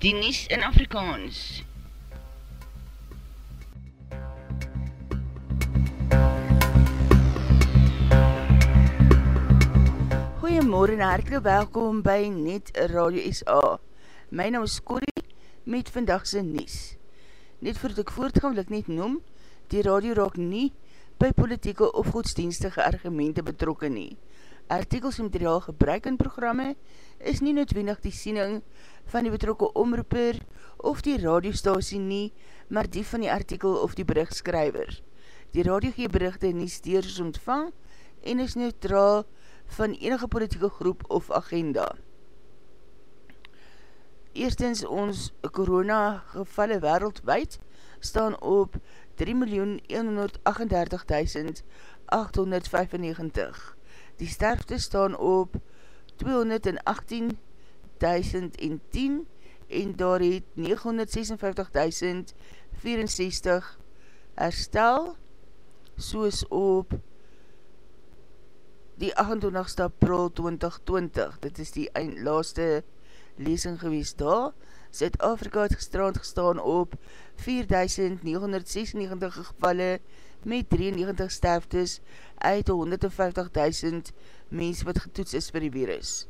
die Nies in Afrikaans. Goeiemorgen en hartelijk welkom by Net Radio SA. My naam is Corrie met vandagse Nies. Net voordat ek voortgaan wil ek net noem, die radio raak nie by politieke of godsdienstige argumente betrokken nie. Artikels en materiaal gebruik in programme is nie noodwendig die siening van die betrokke omroeper of die radiostasie nie, maar die van die artikel of die berichtskrywer. Die radio gee berichte nie steers ontvang en is neutraal van enige politieke groep of agenda. Eerstens ons corona gevalle wereldwijd staan op 3.138.895. Die sterfte staan op 218.010 en daar het 956.064 herstel soos op die 28 april 2020. Dit is die laaste lesing gewees daar. Zuid-Afrika het gestrand gestaan op 4.996 gevalle met 93 sterftes uit 150.000 mens wat getoets is vir die virus.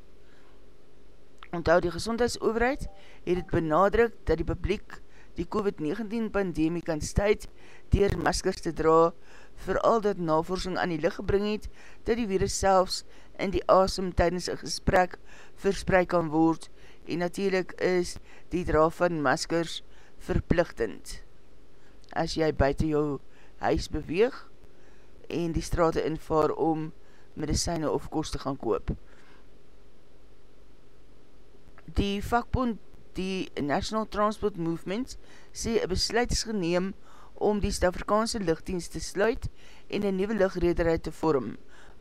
Onthou die gezondheidsoverheid het het benadruk dat die publiek die COVID-19 pandemie kan stuit dier maskers te dra, vooral dat navorsing aan die licht gebring het, dat die virus selfs in die asem tydens een gesprek verspreid kan word, en natuurlijk is die dra van maskers verplichtend. As jy buiten jou huis beweeg en die straat invaar om medicijne of kost te gaan koop. Die vakbond, die National Transport Movement, sê een besluit is geneem om die Stavrikaanse lichtdienst te sluit en een nieuwe lichtrederheid te vorm.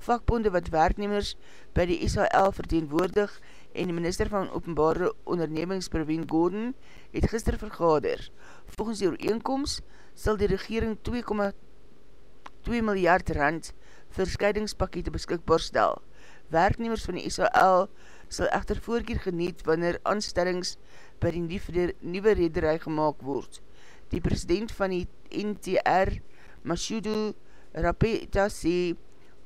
Vakbonde wat werknemers by die SHL verteenwoordig en die minister van openbare ondernemings Praveen Gordon het gister vergader. Volgens die ooreenkomst sal die regering 2,2 miljard rand verscheidingspakete beskikbaar stel. Werknemers van die SAL sal echter voorkeer geniet wanneer aanstellings by die nieuwe rederij gemaakt word. Die president van die NTR, Mashudu Rapeta, sê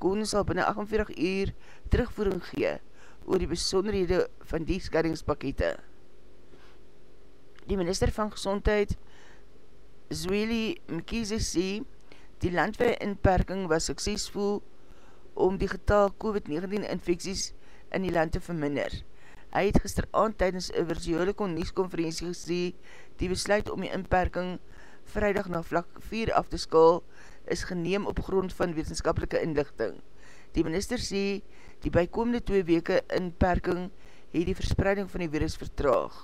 Koning sal binnen 48 uur terugvoering gee oor die besonderhede van die scheidingspakete. Die minister van Gezondheid, Zweli Mkize sê, die landwee inperking was suksesvol om die getal COVID-19 infecties in die land te verminder. Hy het gisteravond tydens een virtuele konieskonferentie gesê, die besluit om die inperking vrijdag na vlak 4 af te skaal is geneem op grond van wetenskapelike inlichting. Die minister sê, die bykomende 2 weke inperking het die verspreiding van die virus vertraag.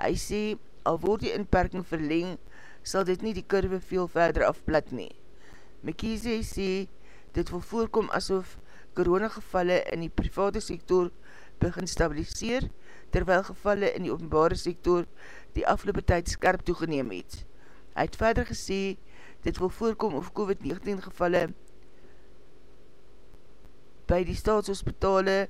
Hy sê, al word die inperking verleng, sal dit nie die kurve veel verder afplat nie. McKinsey sê, dit wil voorkom asof coronagevalle in die private sektor begin stabiliseer, terwyl gevalle in die openbare sektor die afloppe tyd skerp toegeneem het. Hy het verder gesê, dit wil voorkom of COVID-19 gevalle by die staatshospitale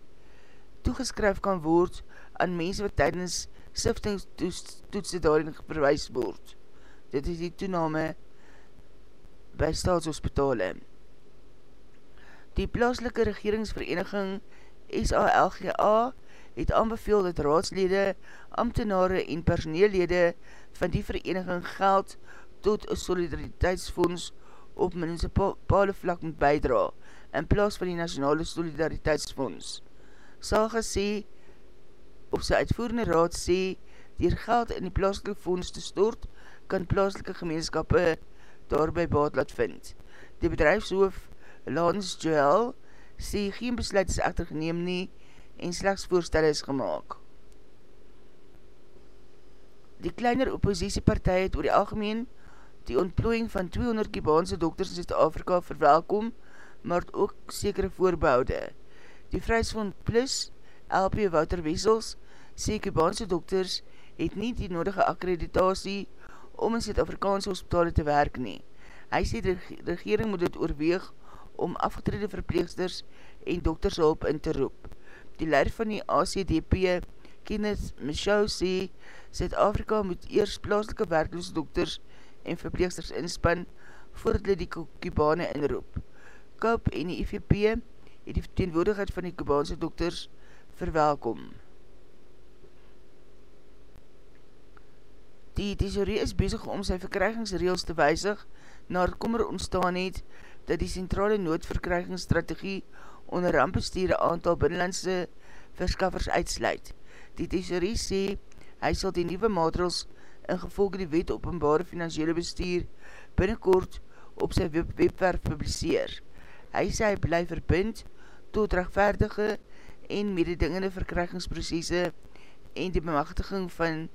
toegeskryf kan word aan mense wat tydens siftingstoetse daarin verwijs word. Dit is die toename by staatshospitale. Die plaaslike regeringsvereniging SALGA het aanbeveel dat raadslede, ambtenare en personeellede van die vereniging geld tot een solidariteitsfonds op municipale vlak moet bijdra in plaas van die Nationale Solidariteitsfonds. Salga sê, op sy uitvoerende raad sê, dier geld in die plaaslike fonds te stort, kan plaaslike gemeenskappe daarby baat laat vind. Die bedrijfshoof Lance Joel sê geen besluit is echter geneem nie en slechts voorstel is gemaakt. Die kleiner oppositiepartij het oor die algemeen die ontplooiing van 200 Kibaanse dokters in Zuid-Afrika verwelkom, maar ook sekere voorboude. Die Vrijsvond Plus, LP Wouter Wessels, sê Kibaanse dokters het nie die nodige akkreditatie om in Zuid-Afrikaanse hospitale te werk nie. Hy sê die regering moet dit oorweeg om afgetrede verpleegsters en doktershulp in te roep. Die leider van die ACDP, Kenneth Michaud sê, Zuid-Afrika moet eers plaaslike werkloos dokters en verpleegsters inspan voordat hulle die Kubane inroep. KUP en die IVP het die teenwoordigheid van die Kubaanse dokters verwelkom. Die thesaurie is bezig om sy verkrygingsreels te weisig na het kommer ontstaan het dat die centrale noodverkrygingsstrategie onder rampbestuur aantal binnenlandse verskaffers uitsluit. Die thesaurie sê hy sal die nieuwe maatregels in gevolge die wet openbare financiële bestuur binnenkort op sy web webwerf publiseer. Hy sê hy bly verbind tot rechtvaardige en mededingende verkrygingsprocesse en die bemachtiging van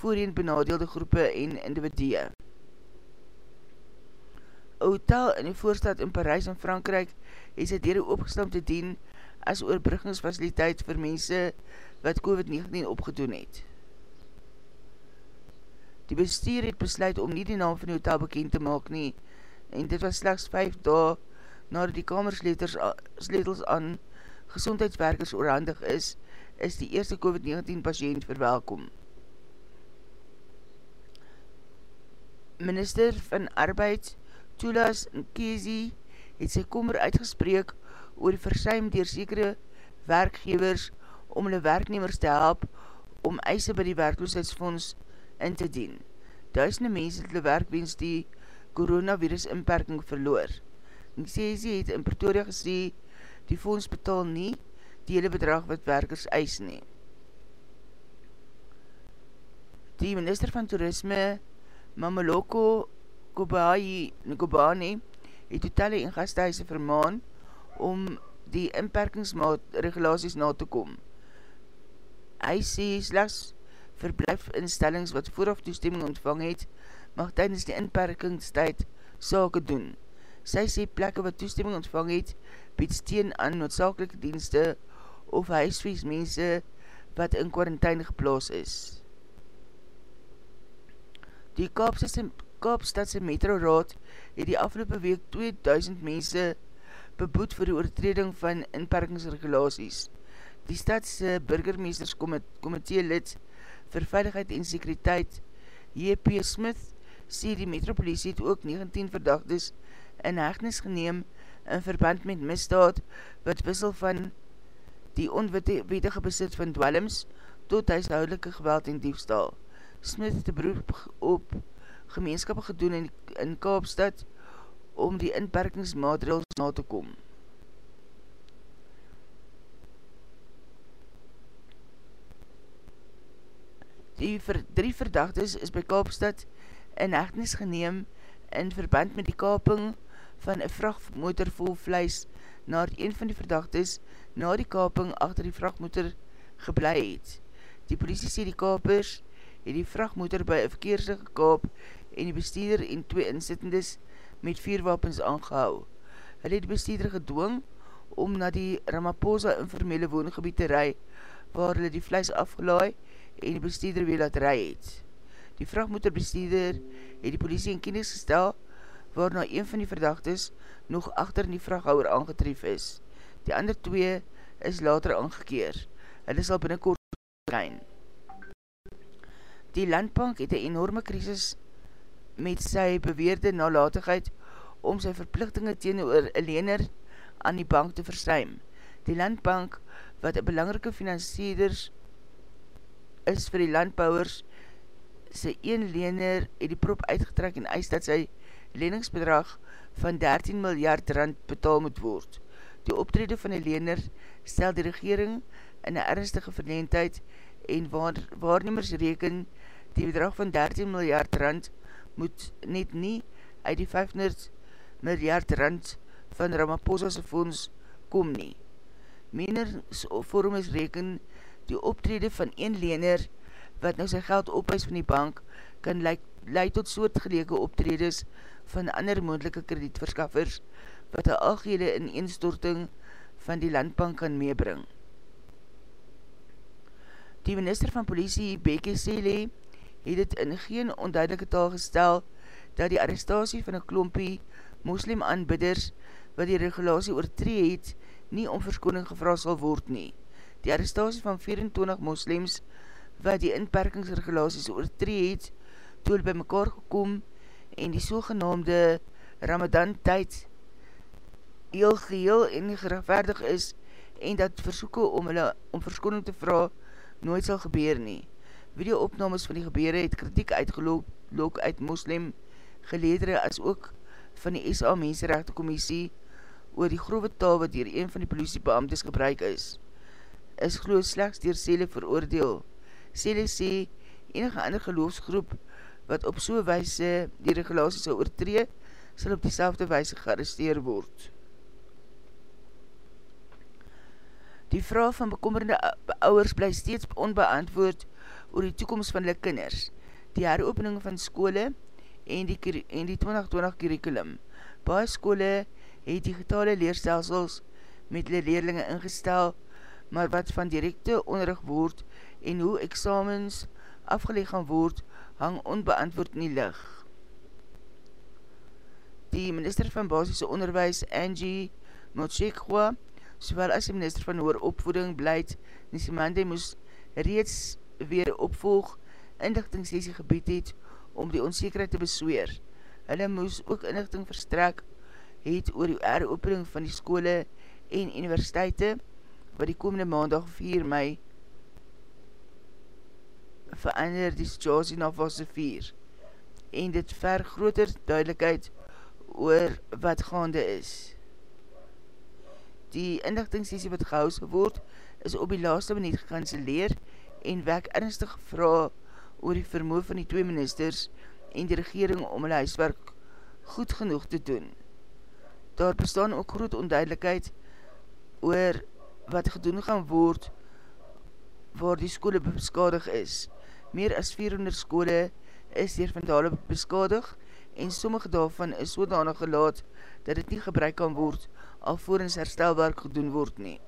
voorheen benadeelde groepe en individue. Een hotel in die voorstad in Parijs in Frankrijk het sy dere opgestam te dien as oorbruggingsfaciliteit vir mense wat COVID-19 opgedoen het. Die bestuur het besluit om nie die naam van die hotel bekend te maak nie en dit was slechts 5 dae nadat die kamersletels aan gezondheidswerkers oorhandig is, is die eerste COVID-19 patiënt verwelkom. Minister van Arbeid, Tulas Nkezi, het sy kommer uitgespreek oor die versuim dier sekere werkgevers om hulle werknemers te help om eise by die werkloosheidsfonds in te dien. Duisende mense het hulle werkwens die coronavirus inperking verloor. Nkezi het in Pretoria gesê die fonds betaal nie die hele bedrag wat werkers eis nie. Die minister van toerisme, Mamaloko Kobani, het totale en gasthuise vermaan om die inperkingsregulaties na te kom. Hy sê slechts verblijf instellings wat vooraf toestemming ontvang het, mag tydens die inperkingstijd sake doen. Sy sê plekke wat toestemming ontvang het, bied steen aan noodzakelike dienste of huisvies mense wat in quarantine geplaas is. Die Kaapstadse Metro Raad het die afgelopen week 2000 mense beboet vir die oortreding van inperkingsregulaties. Die stadse burgermeesterskomitee lid vir veiligheid en sekuriteit J.P. Smith sê die metropolisie het ook 19 verdachtes in hegnis geneem in verband met misdaad wat wissel van die onwettige besit van dwellings tot huishoudelike geweld en diefstal. Smith het die beroep op gemeenskap gedoen in, in Kaapstad om die inperkingsmaatregels na te kom. Die ver, drie verdachtes is by Kaapstad in hegnis geneem in verband met die kaping van een vrachtmotor vol vlees na een van die verdachtes na die kaping achter die vrachtmotor geblei het. Die politie sê die kapers het die vrachtmotor by een verkeersig gekaap en die bestuurder en twee insittendes met vier wapens aangehou. Hulle het die bestuurder gedwong om na die Ramaphosa informele woongebied te rai waar hulle die vlees afgelaai en die bestuurder weer laat rai het. Die vrachtmotorbestuurder het die politie in kennis gestel waarna een van die verdachtes nog achter in die vrachthouwer aangetref is. Die ander twee is later aangekeer. Hulle sal binnenkort trein. Die landbank het een enorme krisis met sy beweerde nalatigheid om sy verplichtinge teen oor een lener aan die bank te versuim. Die landbank, wat een belangrike financierders is vir die landbouwers, sy een lener het die prop uitgetrek en eis dat sy leningsbedrag van 13 miljard rand betaal moet word. Die optrede van die lener stel die regering in een ernstige verleendheid en waar, waarnemers reken die bedrag van 13 miljard rand moet net nie uit die 500 miljard rand van Ramaphosa's fonds kom nie. Meners vorm is reken die optrede van een lener wat nou sy geld ophuis van die bank kan leid, leid tot soortgeleke optredes van ander moendelike kredietverskaffers wat die algehele in eenstorting van die landbank kan meebring. Die minister van politie, Beke Sele, het het in geen onduidelike taal gestel dat die arrestatie van een klompie moslim aanbidders wat die regulatie oortree het, nie om verskoning gevraag sal word nie. Die arrestatie van 24 moslims wat die inperkingsregulaties oortree het, toe by mekaar gekom en die sogenaamde Ramadan tyd heel geheel en gerechtvaardig is en dat versoeken om, hulle, om verskoning te vraag nooit sal gebeur nie. Video opnames van die gebeure het kritiek uitgeloop uit moslim geledere as ook van die SA Mensenrechte Commissie oor die grove taal wat dier een van die politiebeamtes gebruik is. Is geloof slechts dier Sele veroordeel. Sele sê enige ander geloofsgroep wat op so'n wijse die regulaties sal oortree, sal op die wijse gearresteer word. Die vraag van bekommerde ouwers bly steeds onbeantwoord oor die toekomst van hulle kinders, die heropening van skole en die, en die 2020 curriculum. Baie skole het digitale leerstelsels met hulle leerlinge ingestel, maar wat van directe onderrig word en hoe examens afgeleg gaan word, hang onbeantwoord in die licht. Die minister van basisse onderwijs, Angie Motshekwa, sowel as die minister van hoer opvoeding beleid, Nisimande moes reeds weer opvolg inlichtingsesie gebied het om die onzekerheid te besweer. Hulle moes ook inlichting verstrek het oor die heropening van die skole en universiteite wat die komende maandag 4 mei verander die situasie na fase 4 en dit ver groter duidelijkheid oor wat gaande is. Die inlichtingssessie wat gehoos geword is op die laaste minuut gekanceleer en wek ernstig vraag oor die vermoe van die twee ministers en die regering om hulle huiswerk goed genoeg te doen. Daar bestaan ook groot onduidelijkheid oor wat gedoen gaan word waar die skole beskadig is. Meer as 400 skole is hier vandale beskadig en sommige daarvan is sodanig gelaat dat dit nie gebruik kan word alvorens herstelwerk gedoen word nie.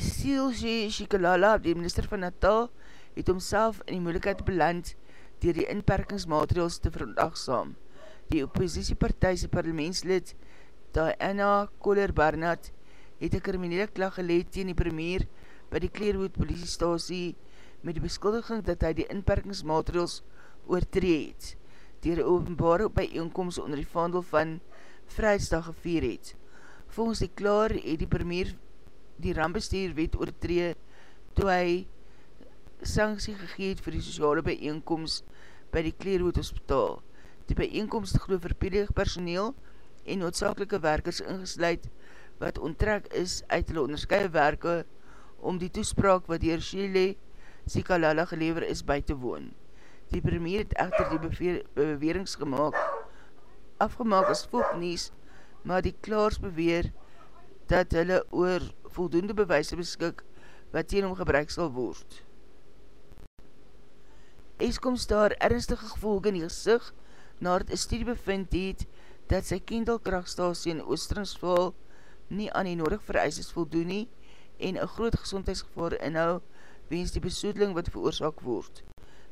Silje Shikalala, die minister van Natal, het homself in die moeilijkheid beland dier die inperkingsmaterials te verondagsaam. Die oppositiepartijse parlementslid Diana Kohler-Barnat het een kriminele klag geleid tegen die premier by die Kleerwood politiestasie met die beskuldiging dat hy die inperkingsmaterials oortree het dier die openbare bijeenkomst onder die vandel van Vrijdsdag gevier het. Volgens die klaar het die premier die rambestuur wet oortree toe hy sanksie gegeet vir die sociale bijeenkomst by die Kleerhoed Hospitaal. Die bijeenkomst geloof verpedig personeel en noodzakelike werkers ingesluid wat onttrek is uit hulle onderskeie werke om die toespraak wat dier Shile Sikalala gelever is by te woon. Die premier het echter die bewerings gemaakt, afgemaak as volknies, maar die klaars beweer dat hulle oor voldoende bewijse beskik wat teen hom gebruik sal word. Eskom staar ernstige gevolge in die gezicht na het studie bevind het dat sy kendelkrachtstasie in Oostringsval nie aan die nodig vereises voldoen nie en een groot gezondheidsgevaar inhou wens die besoedeling wat veroorzaak word.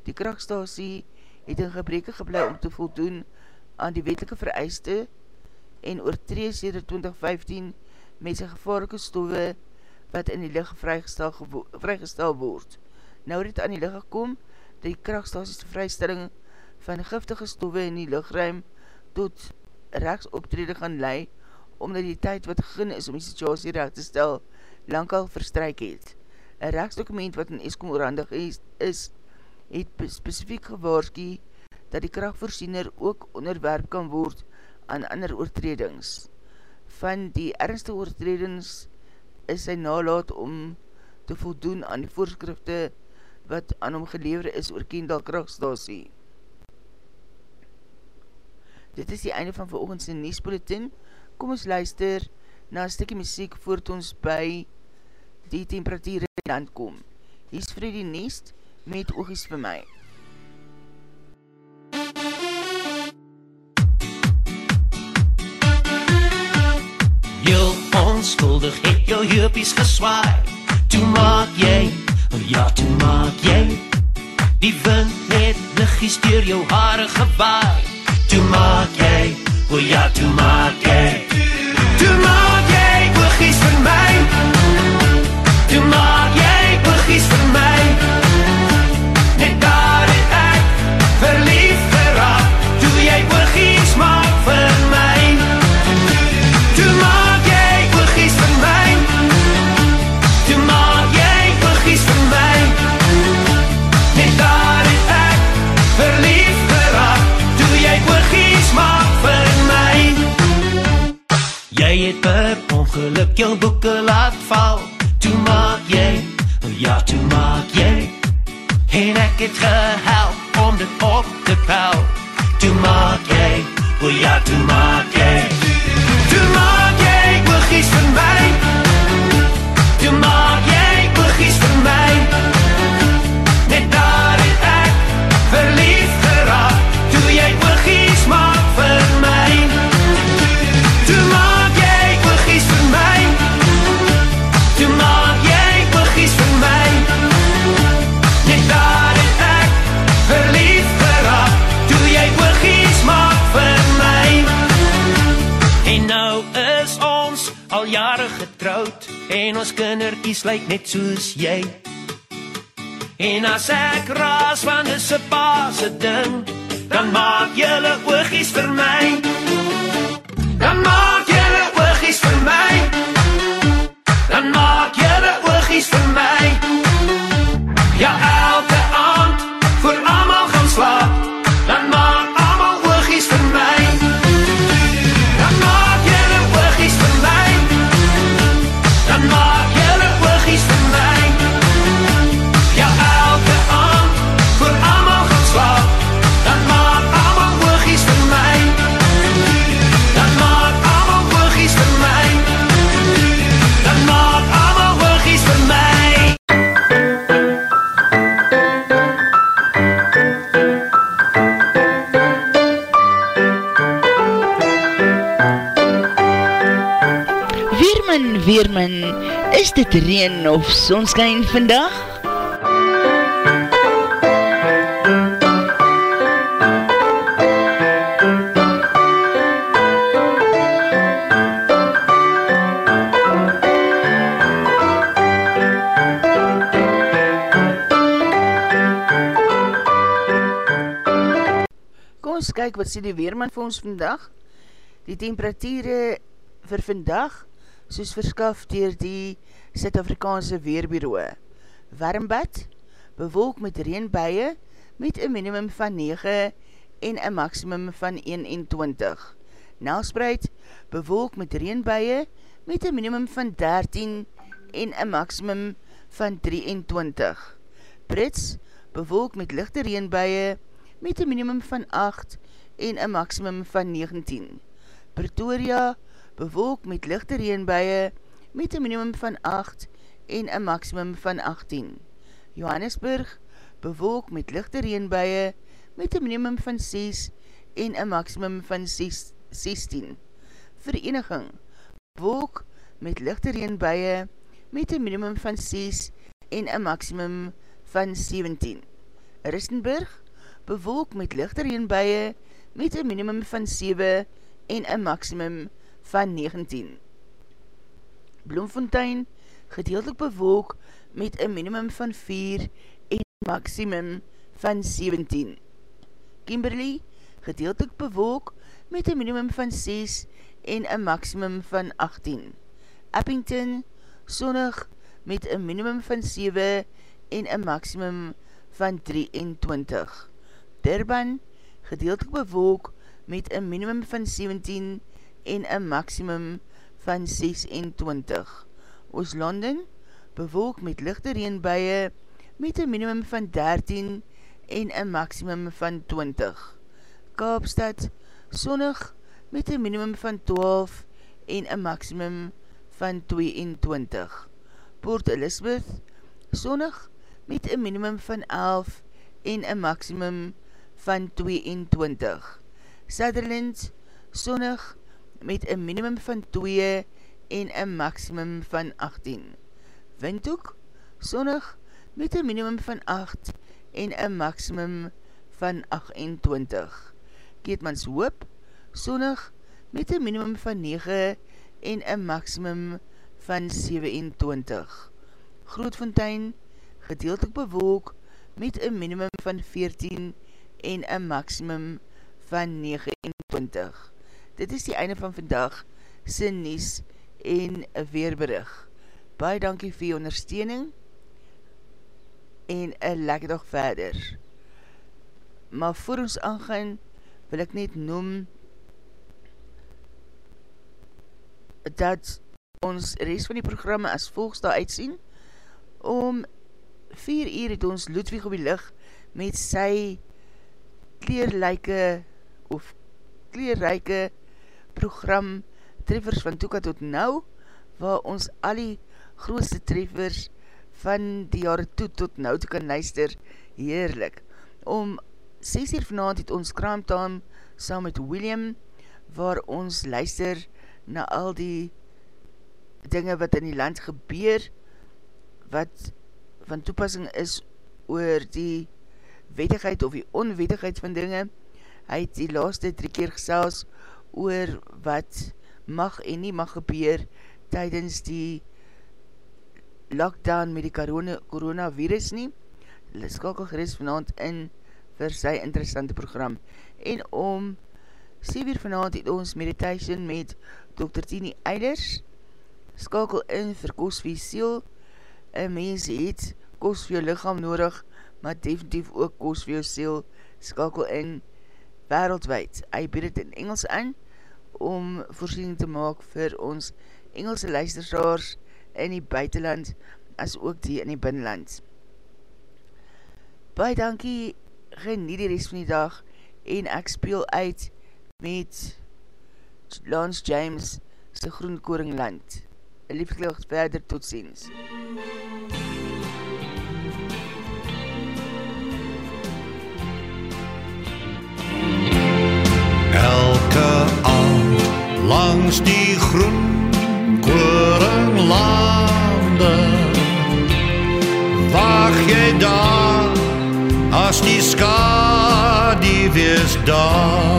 Die krachtstasie het in gebreke geblei om te voldoen aan die wetelike vereiste en oortree sêder 2015 met sy gevaarlike stoffe wat in die licht vrygestel, vrygestel word. Nou het aan die licht gekom dat die krachtstasies vrystelling van giftige stoffe in die lichtruim tot rechtsoptrede gaan lei omdat die tyd wat gegin is om die situasie recht te stel lang al verstryk het. Een rechtsdokument wat in Eskom oorhandig is, is het specifiek gewaarski dat die krachtvoorziener ook onderwerp kan word aan ander oortredings. Van die ernste oortredings is sy nalaat om te voldoen aan die voorskrifte wat aan hom gelever is oor Kendal krachtstasie. Dit is die einde van veroogendse Niesbulletin. Kom ons luister na een stikkie muziek voort ons by die temperatuur in land kom. Hier is Freddy Niest, met oogies vir my. Heel onskuldig het jou heupies geswaai. Toe maak jy, oh ja toe maak jy. Die wind het lichies door jou haare gewaai. Toe maak jy, oh ja Toe maak jy al jare getroud En ons kindertjies lyk net soos jy. En as ek raas van 'n pa se ding Dan maak julle oogies vir my. Dan maak julle oogies vir my. Dan maak julle oogies vir my. Ja, elke dit reen of sonskijn vandag? Kom ons kyk wat sê die Weerman vir ons vandag. Die temperatuurde vir vandag soos verskaf dier die Suid-Afrikaanse Weerbureau. Warmbad, bewolk met reenbuie met een minimum van 9 en een maximum van 21. Nelspreid, bewolk met reenbuie met een minimum van 13 en een maximum van 23. Brits, bewolk met lichte reenbuie met een minimum van 8 en een maximum van 19. Pretoria, bewolk met lichte reenbuie met een minimum van 8 en een maximum van 18. Johannesburg, bewolk met lichte reenbuie met een minimum van 6 en een maximum van 6, 16. Vereniging, bewolk met lichte reenbuie met een minimum van 6 en een maximum van 17. Ristenburg, bewolk met lichte reenbuie met een minimum van 7 en een maximum van 19. Bloemfontein, gedeeltelik bewolk met een minimum van 4 en maximum van 17. Kimberley, gedeeltelik bewolk met een minimum van 6 en een maximum van 18. Uppington, sonnig met een minimum van 7 en een maximum van 23. Durban, gedeeltelik bewolk met een minimum van 17 en een maximum van 26. Ooslanden, bewolk met lichte reenbuie met een minimum van 13 en een maximum van 20. Kaapstad, sonnig met een minimum van 12 en een maximum van 22. Port Elizabeth, sonnig met een minimum van 11 en een maximum van 22. Sutherland, sonnig met een minimum van 2 en een maximum van 18. Windhoek, sonnig met een minimum van 8 en een maximum van 28. Keetmans Hoop, sonnig met een minimum van 9 en een maximum van 27. Grootfontein, gedeeltelik bewolk met een minimum van 14 en een maximum van 29. Dit is die einde van vandag, sy nies en weerberig. Baie dankie vir jy ondersteuning en een lekker dag verder. Maar voor ons aangaan, wil ek net noem dat ons rest van die programme as volks daar uitsien. Om 4 uur het ons Ludwig op die licht met sy kleerlijke of kleerrijke program Treffers van Toeka tot Nou, waar ons al die grootste treffers van die jare toe tot nou te kan luister, heerlik. Om 6 uur vanavond het ons kraamtaam saam met William, waar ons luister na al die dinge wat in die land gebeur, wat van toepassing is oor die wettigheid of die onwettigheid van dinge. Hy het die laaste drie keer gesels oor wat mag en nie mag gebeur tydens die lockdown met die corona, coronavirus nie. Skakel gerust vanavond in vir sy interessante program. En om 7 uur vanavond het ons meditation met Dr. Tini Eilers. Skakel in vir kos vir siel. Een mens het kos vir jou lichaam nodig, maar definitief ook kos vir jou siel. Skakel in wereldwijd. Hy bied het in Engels aan om voorziening te maak vir ons Engelse luisteraars in die buitenland as ook die in die binnenland. Baie dankie, geniet die rest van die dag en ek speel uit met Lance James se Groenkoringland. Een liefdelig verder, tot ziens. Elke langs die groenkoringlande Wacht jy daar as die skadie wees daar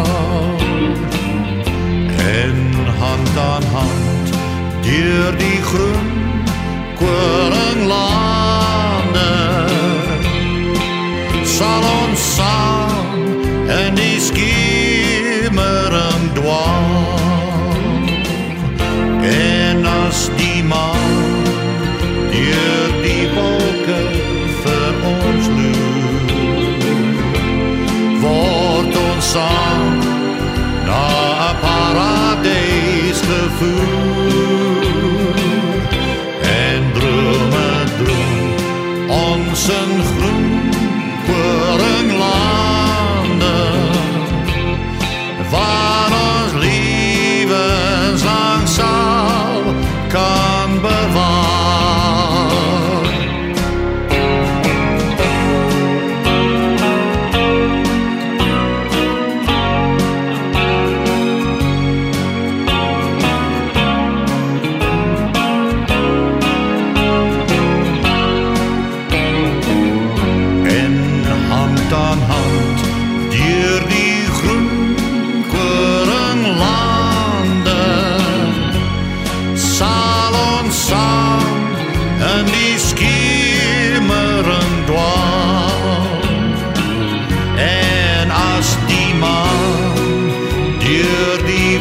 ons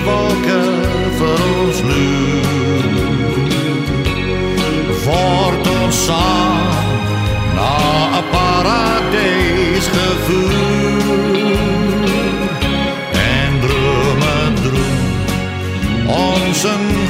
wolke vir ons nu. Word ons saam na 'n paradys gevoer en drome droom ons in